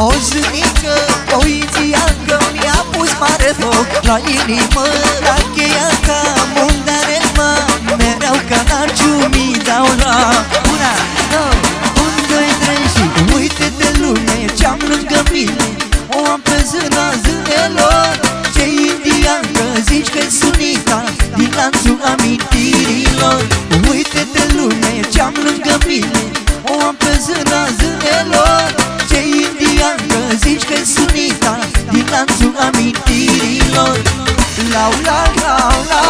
O zânică, o itiancă Mi-a pus mare foc la inimă La cheia ca mundare mă Mereu ca narciu mi dau la Una, două, un, doi, trei și Uite-te lume ce-am lângă mine. O am pe zâna zânelor Ce indiancă zici că-i sunita Din lanțul amintirilor. Uite-te lume ce-am lângă zici că-i sunita Din lanțul amintirilor. Lau, la, lau, la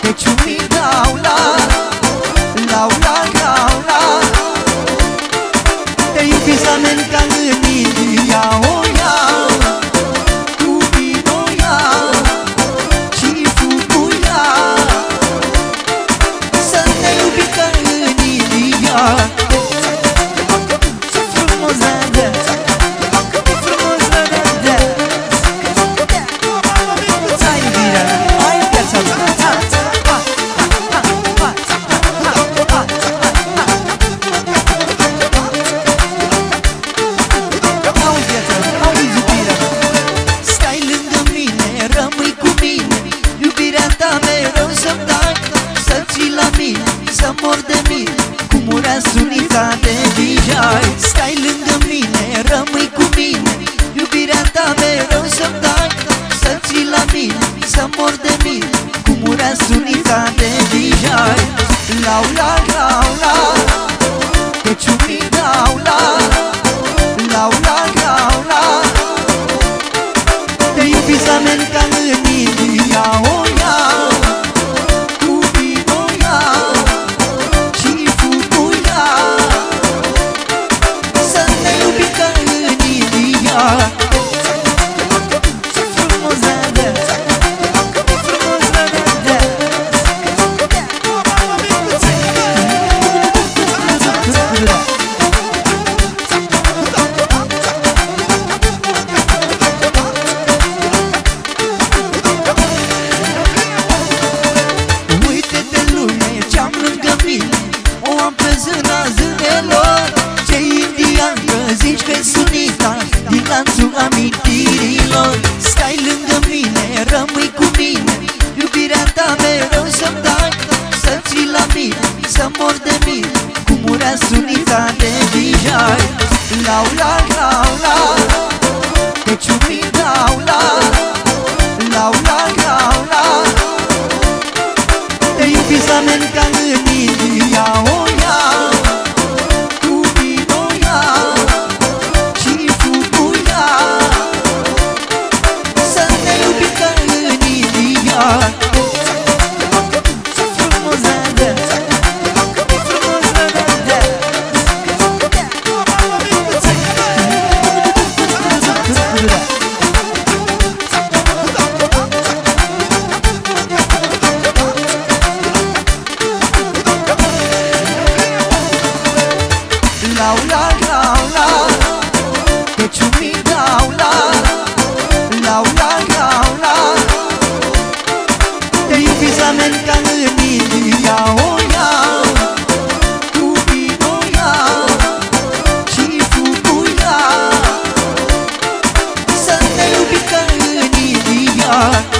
Pe ciumii dau la Lau, la, lau, la Te iubi să merg ca în India O de vijai Stai lângă mine, rămâi cu mine. Iubirea ta mereu să-mi dai Să ții la mine, să mor de mine. Cum murea sunita de vijai Lau, la, lau, la Te ciumii dau la Lau, la, lau, la Te iubi să merg ca în India zâna zânelor. Ce indiancă zici că-i sunita Din lanțul amintirilor sunita de vijai Lau, la, lau, la Te ciumii dau dau la la la Deci mi dau la la la la la Te iubiți la men ca în India o iau. Tu vino iau. Și tu ia Să te iubi ca în India